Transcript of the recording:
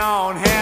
on hand.